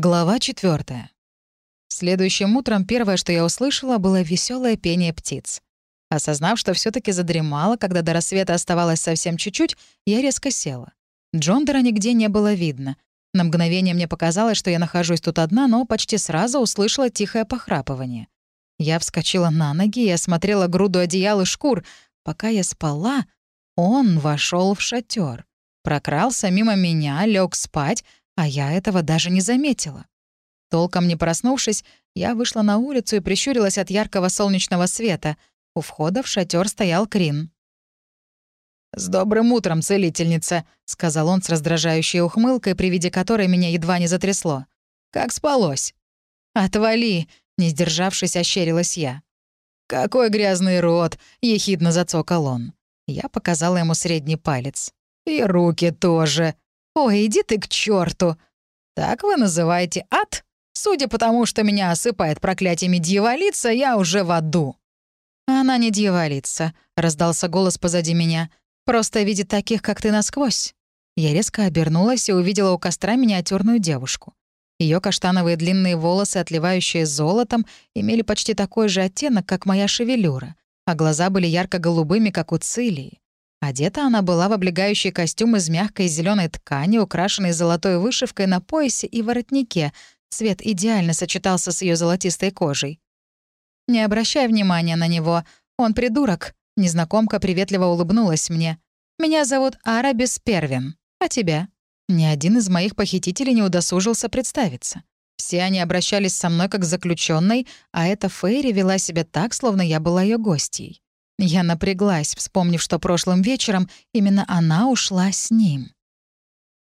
Глава четвертая. Следующим утром первое, что я услышала, было веселое пение птиц. Осознав, что все таки задремала, когда до рассвета оставалось совсем чуть-чуть, я резко села. Джондера нигде не было видно. На мгновение мне показалось, что я нахожусь тут одна, но почти сразу услышала тихое похрапывание. Я вскочила на ноги и осмотрела груду одеял и шкур. Пока я спала, он вошел в шатер, прокрался мимо меня, лег спать, а я этого даже не заметила. Толком не проснувшись, я вышла на улицу и прищурилась от яркого солнечного света. У входа в шатер стоял Крин. «С добрым утром, целительница», — сказал он с раздражающей ухмылкой, при виде которой меня едва не затрясло. «Как спалось?» «Отвали», — не сдержавшись, ощерилась я. «Какой грязный рот!» — ехидно зацокал он. Я показала ему средний палец. «И руки тоже!» «Ой, иди ты к черту! «Так вы называете ад? Судя по тому, что меня осыпает проклятиями дьяволица, я уже в аду». «Она не дьяволица», — раздался голос позади меня. «Просто видит таких, как ты, насквозь». Я резко обернулась и увидела у костра миниатюрную девушку. Ее каштановые длинные волосы, отливающие золотом, имели почти такой же оттенок, как моя шевелюра, а глаза были ярко-голубыми, как у Цилии. Одета она была в облегающий костюм из мягкой зеленой ткани, украшенный золотой вышивкой на поясе и воротнике. Цвет идеально сочетался с ее золотистой кожей. «Не обращай внимания на него. Он придурок». Незнакомка приветливо улыбнулась мне. «Меня зовут Арабис Первин. А тебя?» Ни один из моих похитителей не удосужился представиться. Все они обращались со мной как заключенной, а эта Фейри вела себя так, словно я была ее гостьей. Я напряглась, вспомнив, что прошлым вечером именно она ушла с ним.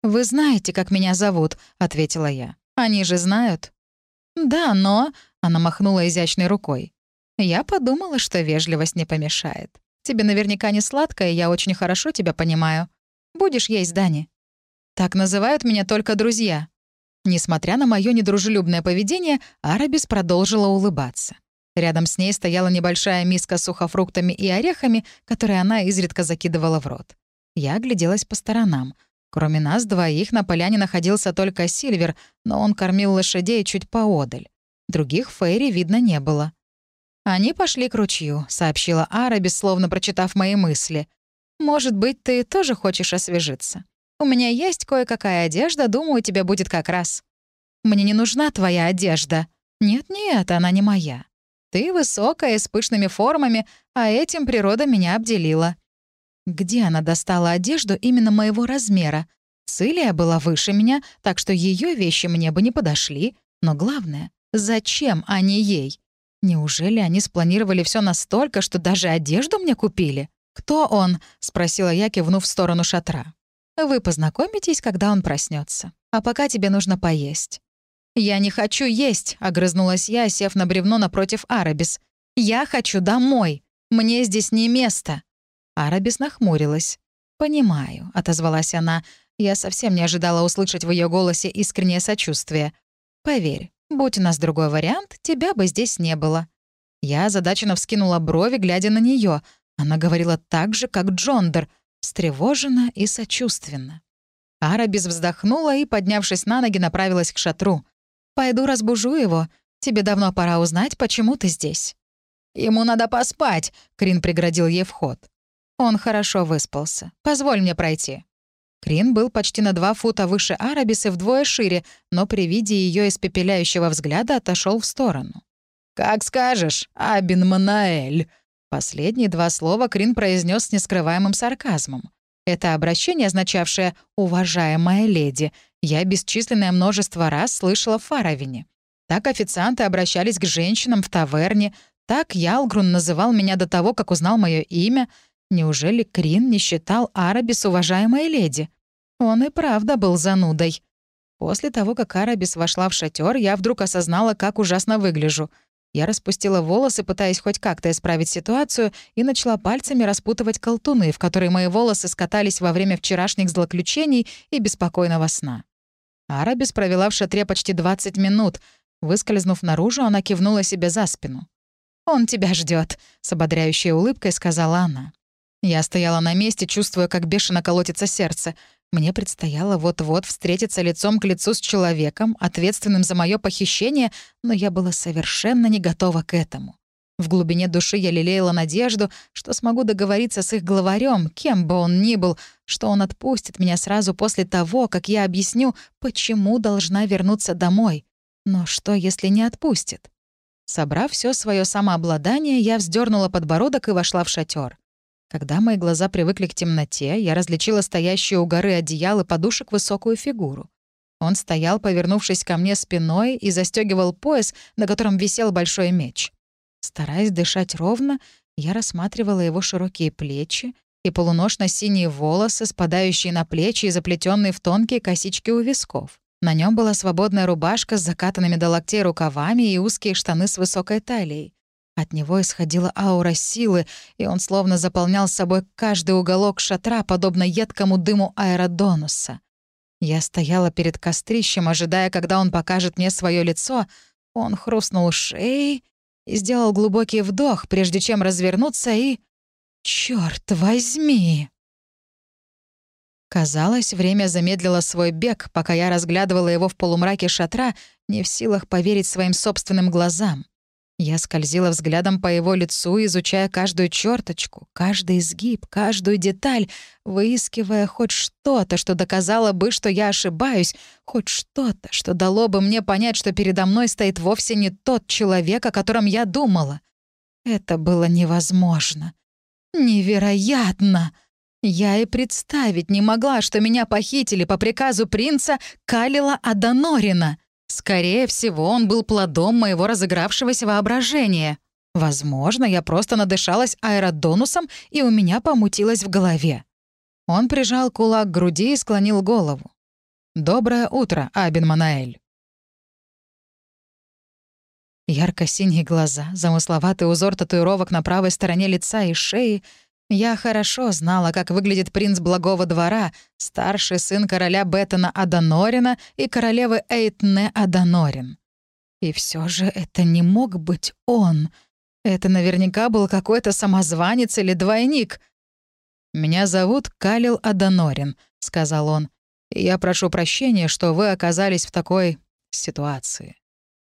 «Вы знаете, как меня зовут», — ответила я. «Они же знают». «Да, но...» — она махнула изящной рукой. «Я подумала, что вежливость не помешает. Тебе наверняка не сладко, и я очень хорошо тебя понимаю. Будешь есть, Дани?» «Так называют меня только друзья». Несмотря на мое недружелюбное поведение, Арабис продолжила улыбаться. Рядом с ней стояла небольшая миска с сухофруктами и орехами, которые она изредка закидывала в рот. Я огляделась по сторонам. Кроме нас двоих на поляне находился только Сильвер, но он кормил лошадей чуть поодаль. Других Фейри видно не было. «Они пошли к ручью», — сообщила Араби, словно прочитав мои мысли. «Может быть, ты тоже хочешь освежиться? У меня есть кое-какая одежда, думаю, тебе будет как раз». «Мне не нужна твоя одежда». «Нет-нет, она не моя. Ты высокая, с пышными формами, а этим природа меня обделила». Где она достала одежду именно моего размера? Цилия была выше меня, так что ее вещи мне бы не подошли. Но главное, зачем они ей? Неужели они спланировали все настолько, что даже одежду мне купили? «Кто он?» — спросила я, кивнув в сторону шатра. «Вы познакомитесь, когда он проснется. А пока тебе нужно поесть. «Я не хочу есть», — огрызнулась я, сев на бревно напротив Арабис. «Я хочу домой. Мне здесь не место». Арабис нахмурилась. «Понимаю», — отозвалась она. Я совсем не ожидала услышать в ее голосе искреннее сочувствие. «Поверь, будь у нас другой вариант, тебя бы здесь не было». Я озадаченно вскинула брови, глядя на нее. Она говорила так же, как Джондер, встревоженно и сочувственно. Арабис вздохнула и, поднявшись на ноги, направилась к шатру. Пойду разбужу его. Тебе давно пора узнать, почему ты здесь». «Ему надо поспать», — Крин преградил ей вход. Он хорошо выспался. «Позволь мне пройти». Крин был почти на два фута выше Арабис вдвое шире, но при виде ее испепеляющего взгляда отошел в сторону. «Как скажешь, Абин Манаэль». Последние два слова Крин произнес с нескрываемым сарказмом. Это обращение, означавшее «уважаемая леди», я бесчисленное множество раз слышала в Фаровине. Так официанты обращались к женщинам в таверне, так Ялгрун называл меня до того, как узнал мое имя. Неужели Крин не считал Арабис уважаемой леди? Он и правда был занудой. После того, как Арабис вошла в шатер, я вдруг осознала, как ужасно выгляжу — я распустила волосы, пытаясь хоть как-то исправить ситуацию, и начала пальцами распутывать колтуны, в которые мои волосы скатались во время вчерашних злоключений и беспокойного сна. Арабис провела в шатре почти 20 минут. Выскользнув наружу, она кивнула себе за спину. «Он тебя ждет, с ободряющей улыбкой сказала она. Я стояла на месте, чувствуя, как бешено колотится сердце. Мне предстояло вот-вот встретиться лицом к лицу с человеком, ответственным за мое похищение, но я была совершенно не готова к этому. В глубине души я лелеяла надежду, что смогу договориться с их главарем, кем бы он ни был, что он отпустит меня сразу после того, как я объясню, почему должна вернуться домой. Но что, если не отпустит? Собрав все свое самообладание, я вздернула подбородок и вошла в шатер. Когда мои глаза привыкли к темноте, я различила стоящую у горы одеял и подушек высокую фигуру. Он стоял, повернувшись ко мне спиной, и застегивал пояс, на котором висел большой меч. Стараясь дышать ровно, я рассматривала его широкие плечи и полуношно-синие волосы, спадающие на плечи и заплетенные в тонкие косички у висков. На нем была свободная рубашка с закатанными до локтей рукавами и узкие штаны с высокой талией. От него исходила аура силы, и он словно заполнял собой каждый уголок шатра, подобно едкому дыму аэродонуса. Я стояла перед кострищем, ожидая, когда он покажет мне свое лицо. Он хрустнул шеей и сделал глубокий вдох, прежде чем развернуться и... Черт возьми! Казалось, время замедлило свой бег, пока я разглядывала его в полумраке шатра, не в силах поверить своим собственным глазам. Я скользила взглядом по его лицу, изучая каждую черточку, каждый изгиб, каждую деталь, выискивая хоть что-то, что доказало бы, что я ошибаюсь, хоть что-то, что дало бы мне понять, что передо мной стоит вовсе не тот человек, о котором я думала. Это было невозможно. Невероятно! Я и представить не могла, что меня похитили по приказу принца Калила Аданорина — Скорее всего, он был плодом моего разыгравшегося воображения. Возможно, я просто надышалась аэродонусом, и у меня помутилось в голове. Он прижал кулак к груди и склонил голову. «Доброе утро, Абин Манаэль». Ярко-синие глаза, замысловатый узор татуировок на правой стороне лица и шеи — я хорошо знала, как выглядит принц благого двора, старший сын короля Беттона Аданорина и королевы Эйтне Аданорин. И все же это не мог быть он. Это наверняка был какой-то самозванец или двойник. «Меня зовут Калил Аданорин», — сказал он. «И я прошу прощения, что вы оказались в такой ситуации».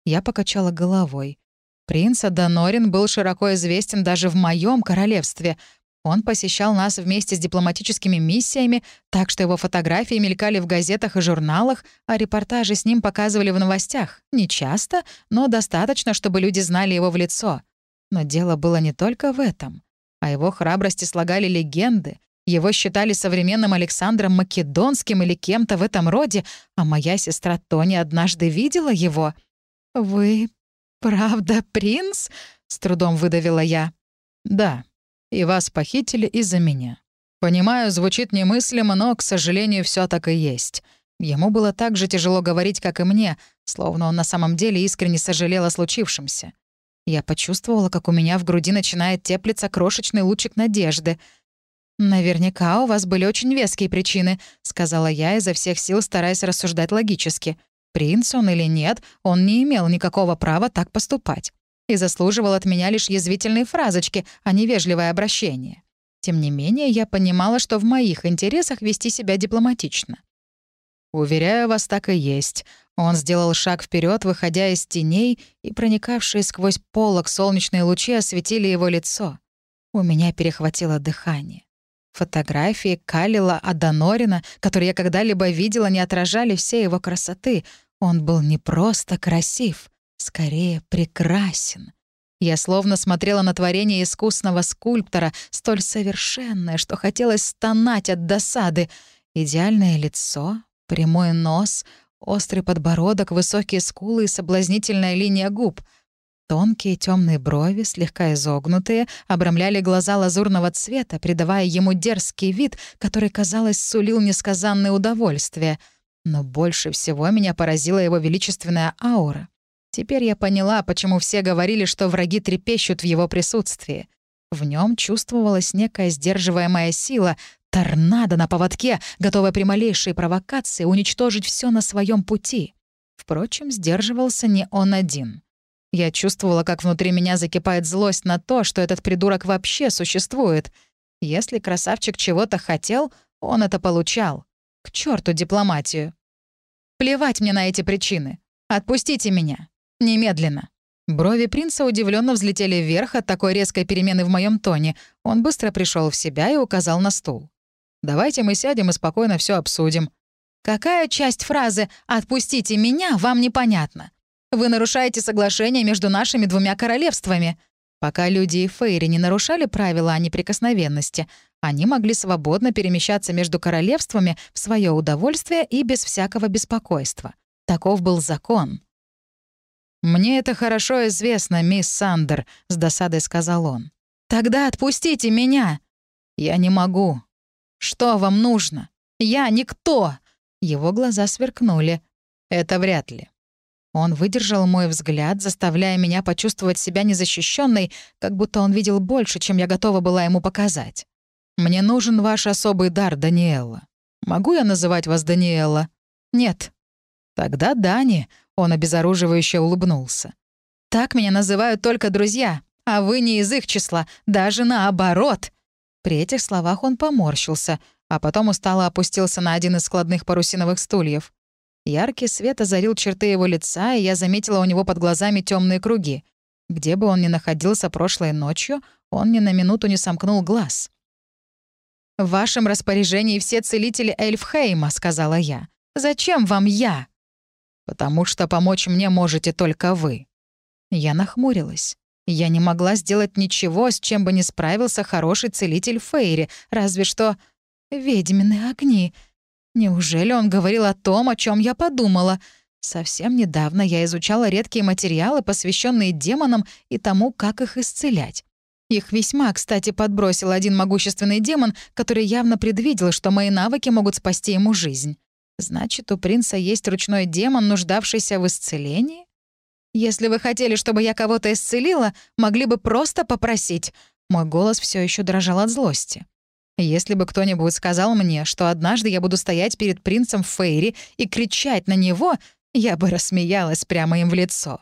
Я покачала головой. Принц Аданорин был широко известен даже в моем королевстве — он посещал нас вместе с дипломатическими миссиями, так что его фотографии мелькали в газетах и журналах, а репортажи с ним показывали в новостях. Не часто, но достаточно, чтобы люди знали его в лицо. Но дело было не только в этом. О его храбрости слагали легенды. Его считали современным Александром Македонским или кем-то в этом роде, а моя сестра Тони однажды видела его. «Вы правда принц?» — с трудом выдавила я. «Да», и вас похитили из-за меня. Понимаю, звучит немыслимо, но, к сожалению, все так и есть. Ему было так же тяжело говорить, как и мне, словно он на самом деле искренне сожалел о случившемся. Я почувствовала, как у меня в груди начинает теплиться крошечный лучик надежды. «Наверняка у вас были очень веские причины», — сказала я изо всех сил, стараясь рассуждать логически. Принц он или нет, он не имел никакого права так поступать и заслуживал от меня лишь язвительные фразочки, а не вежливое обращение. Тем не менее, я понимала, что в моих интересах вести себя дипломатично. «Уверяю вас, так и есть». Он сделал шаг вперед, выходя из теней, и проникавшие сквозь полок солнечные лучи осветили его лицо. У меня перехватило дыхание. Фотографии Калила Аданорина, которые я когда-либо видела, не отражали всей его красоты. Он был не просто красив — скорее прекрасен. Я словно смотрела на творение искусного скульптора, столь совершенное, что хотелось стонать от досады. Идеальное лицо, прямой нос, острый подбородок, высокие скулы и соблазнительная линия губ. Тонкие темные брови, слегка изогнутые, обрамляли глаза лазурного цвета, придавая ему дерзкий вид, который, казалось, сулил несказанное удовольствие. Но больше всего меня поразила его величественная аура. Теперь я поняла, почему все говорили, что враги трепещут в его присутствии. В нем чувствовалась некая сдерживаемая сила, торнадо на поводке, готовая при малейшей провокации уничтожить все на своем пути. Впрочем, сдерживался не он один. Я чувствовала, как внутри меня закипает злость на то, что этот придурок вообще существует. Если красавчик чего-то хотел, он это получал. К черту дипломатию. Плевать мне на эти причины. Отпустите меня. Немедленно. Брови принца удивленно взлетели вверх от такой резкой перемены в моем тоне. Он быстро пришел в себя и указал на стул. «Давайте мы сядем и спокойно все обсудим». «Какая часть фразы «отпустите меня» вам непонятна? Вы нарушаете соглашение между нашими двумя королевствами». Пока люди и Фейри не нарушали правила о неприкосновенности, они могли свободно перемещаться между королевствами в свое удовольствие и без всякого беспокойства. Таков был закон. «Мне это хорошо известно, мисс Сандер», — с досадой сказал он. «Тогда отпустите меня!» «Я не могу». «Что вам нужно? Я никто!» Его глаза сверкнули. «Это вряд ли». Он выдержал мой взгляд, заставляя меня почувствовать себя незащищенной, как будто он видел больше, чем я готова была ему показать. «Мне нужен ваш особый дар, Даниэла. Могу я называть вас Даниэла?» «Нет». «Тогда Дани», — он обезоруживающе улыбнулся. «Так меня называют только друзья, а вы не из их числа, даже наоборот». При этих словах он поморщился, а потом устало опустился на один из складных парусиновых стульев. Яркий свет озарил черты его лица, и я заметила у него под глазами темные круги. Где бы он ни находился прошлой ночью, он ни на минуту не сомкнул глаз. «В вашем распоряжении все целители Эльфхейма», — сказала я. «Зачем вам я?» «Потому что помочь мне можете только вы». Я нахмурилась. Я не могла сделать ничего, с чем бы не справился хороший целитель Фейри, разве что... «Ведьмины огни». Неужели он говорил о том, о чем я подумала? Совсем недавно я изучала редкие материалы, посвященные демонам и тому, как их исцелять. Их весьма, кстати, подбросил один могущественный демон, который явно предвидел, что мои навыки могут спасти ему жизнь. Значит, у принца есть ручной демон, нуждавшийся в исцелении? Если вы хотели, чтобы я кого-то исцелила, могли бы просто попросить. Мой голос все еще дрожал от злости. Если бы кто-нибудь сказал мне, что однажды я буду стоять перед принцем Фейри и кричать на него, я бы рассмеялась прямо им в лицо.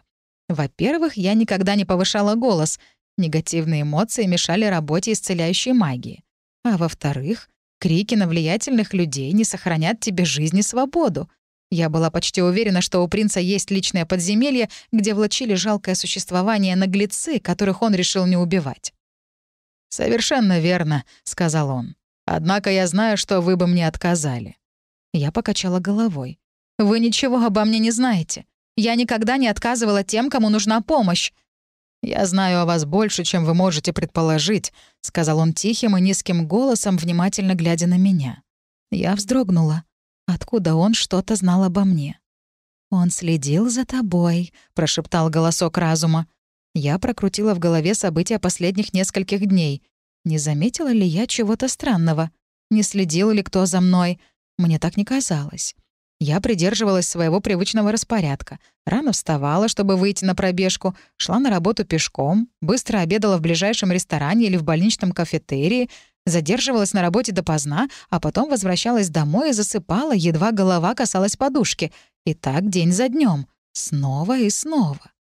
Во-первых, я никогда не повышала голос — Негативные эмоции мешали работе исцеляющей магии. А во-вторых, крики на влиятельных людей не сохранят тебе жизнь и свободу. Я была почти уверена, что у принца есть личное подземелье, где влачили жалкое существование наглецы, которых он решил не убивать. «Совершенно верно», — сказал он. «Однако я знаю, что вы бы мне отказали». Я покачала головой. «Вы ничего обо мне не знаете. Я никогда не отказывала тем, кому нужна помощь. «Я знаю о вас больше, чем вы можете предположить», — сказал он тихим и низким голосом, внимательно глядя на меня. Я вздрогнула. Откуда он что-то знал обо мне? «Он следил за тобой», — прошептал голосок разума. Я прокрутила в голове события последних нескольких дней. Не заметила ли я чего-то странного? Не следил ли кто за мной? Мне так не казалось. Я придерживалась своего привычного распорядка. Рано вставала, чтобы выйти на пробежку, шла на работу пешком, быстро обедала в ближайшем ресторане или в больничном кафетерии, задерживалась на работе допоздна, а потом возвращалась домой и засыпала, едва голова касалась подушки. И так день за днем, Снова и снова.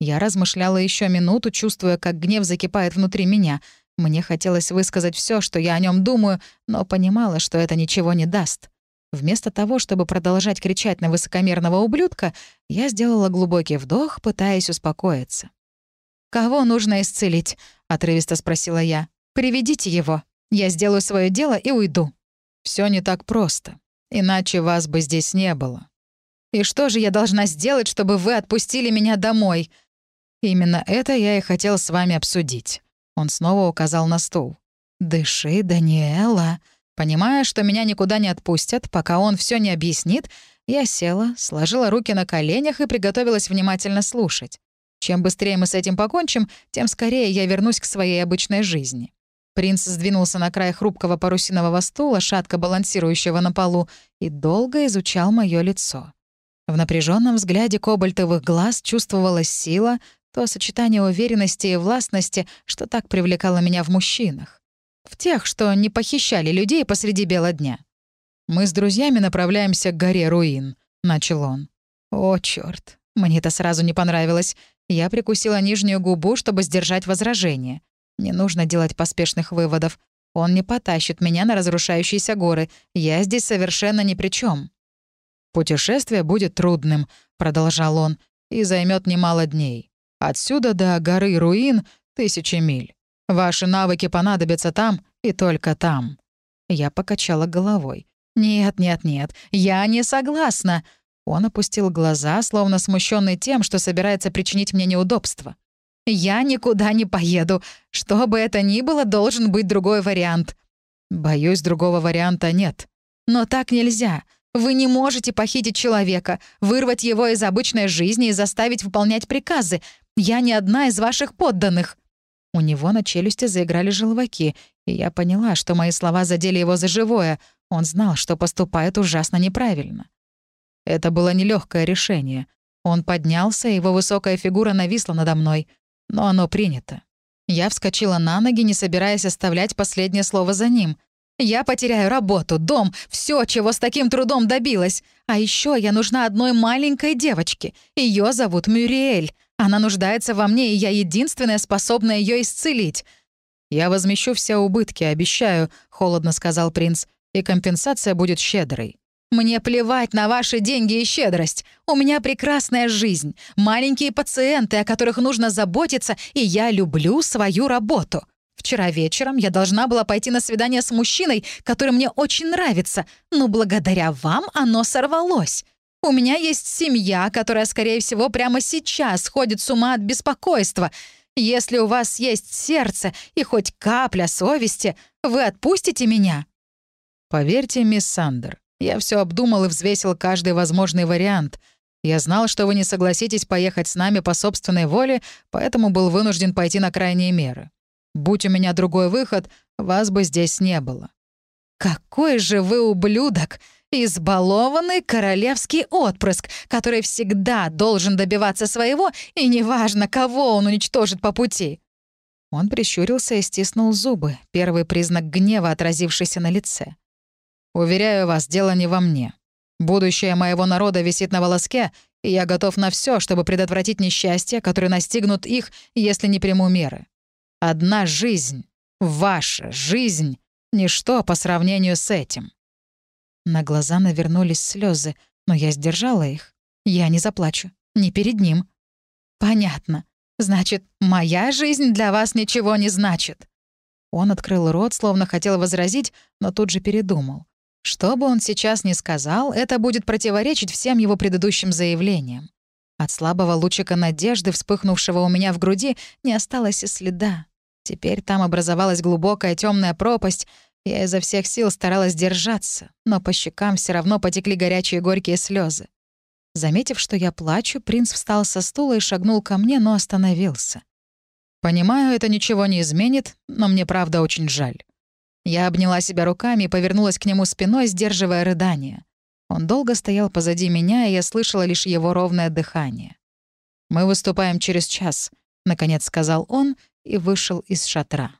Я размышляла еще минуту, чувствуя, как гнев закипает внутри меня. Мне хотелось высказать все, что я о нем думаю, но понимала, что это ничего не даст. Вместо того, чтобы продолжать кричать на высокомерного ублюдка, я сделала глубокий вдох, пытаясь успокоиться. «Кого нужно исцелить?» — отрывисто спросила я. «Приведите его. Я сделаю свое дело и уйду». Все не так просто. Иначе вас бы здесь не было. И что же я должна сделать, чтобы вы отпустили меня домой? Именно это я и хотел с вами обсудить. Он снова указал на стул. «Дыши, Даниэла», Понимая, что меня никуда не отпустят, пока он все не объяснит, я села, сложила руки на коленях и приготовилась внимательно слушать. Чем быстрее мы с этим покончим, тем скорее я вернусь к своей обычной жизни. Принц сдвинулся на край хрупкого парусинового стула, шатко балансирующего на полу, и долго изучал мое лицо. В напряженном взгляде кобальтовых глаз чувствовалась сила, то сочетание уверенности и властности, что так привлекало меня в мужчинах. В тех, что не похищали людей посреди бела дня. «Мы с друзьями направляемся к горе Руин», — начал он. «О, чёрт, мне это сразу не понравилось. Я прикусила нижнюю губу, чтобы сдержать возражение. Не нужно делать поспешных выводов. Он не потащит меня на разрушающиеся горы. Я здесь совершенно ни при чем. «Путешествие будет трудным», — продолжал он, — «и займет немало дней. Отсюда до горы руин тысячи миль. Ваши навыки понадобятся там и только там». Я покачала головой. «Нет, нет, нет, я не согласна». Он опустил глаза, словно смущенный тем, что собирается причинить мне неудобство. «Я никуда не поеду. Что бы это ни было, должен быть другой вариант». «Боюсь, другого варианта нет». «Но так нельзя. Вы не можете похитить человека, вырвать его из обычной жизни и заставить выполнять приказы. Я не одна из ваших подданных». У него на челюсти заиграли желваки, и я поняла, что мои слова задели его за живое. Он знал, что поступает ужасно неправильно. Это было нелегкое решение. Он поднялся, его высокая фигура нависла надо мной. Но оно принято. Я вскочила на ноги, не собираясь оставлять последнее слово за ним. Я потеряю работу, дом, все, чего с таким трудом добилась. А еще я нужна одной маленькой девочке. Ее зовут Мюриэль. Она нуждается во мне, и я единственная способна ее исцелить. «Я возмещу все убытки, обещаю», — холодно сказал принц, «и компенсация будет щедрой». «Мне плевать на ваши деньги и щедрость. У меня прекрасная жизнь, маленькие пациенты, о которых нужно заботиться, и я люблю свою работу. Вчера вечером я должна была пойти на свидание с мужчиной, который мне очень нравится, но благодаря вам оно сорвалось. У меня есть семья, которая, скорее всего, прямо сейчас сходит с ума от беспокойства. Если у вас есть сердце и хоть капля совести, вы отпустите меня?» «Поверьте, мисс Сандер, я все обдумал и взвесил каждый возможный вариант. Я знал, что вы не согласитесь поехать с нами по собственной воле, поэтому был вынужден пойти на крайние меры. Будь у меня другой выход, вас бы здесь не было». «Какой же вы ублюдок! Избалованный королевский отпрыск, который всегда должен добиваться своего, и неважно, кого он уничтожит по пути!» Он прищурился и стиснул зубы, первый признак гнева, отразившийся на лице. Уверяю вас, дело не во мне. Будущее моего народа висит на волоске, и я готов на все, чтобы предотвратить несчастья, которые настигнут их, если не приму меры. Одна жизнь, ваша жизнь, ничто по сравнению с этим». На глаза навернулись слезы, но я сдержала их. Я не заплачу. Ни перед ним. «Понятно. Значит, моя жизнь для вас ничего не значит». Он открыл рот, словно хотел возразить, но тут же передумал. Что бы он сейчас ни сказал, это будет противоречить всем его предыдущим заявлениям. От слабого лучика надежды, вспыхнувшего у меня в груди, не осталось и следа. Теперь там образовалась глубокая темная пропасть. Я изо всех сил старалась держаться, но по щекам все равно потекли горячие горькие слезы. Заметив, что я плачу, принц встал со стула и шагнул ко мне, но остановился. «Понимаю, это ничего не изменит, но мне правда очень жаль. Я обняла себя руками и повернулась к нему спиной, сдерживая рыдание. Он долго стоял позади меня, и я слышала лишь его ровное дыхание. «Мы выступаем через час», — наконец сказал он и вышел из шатра.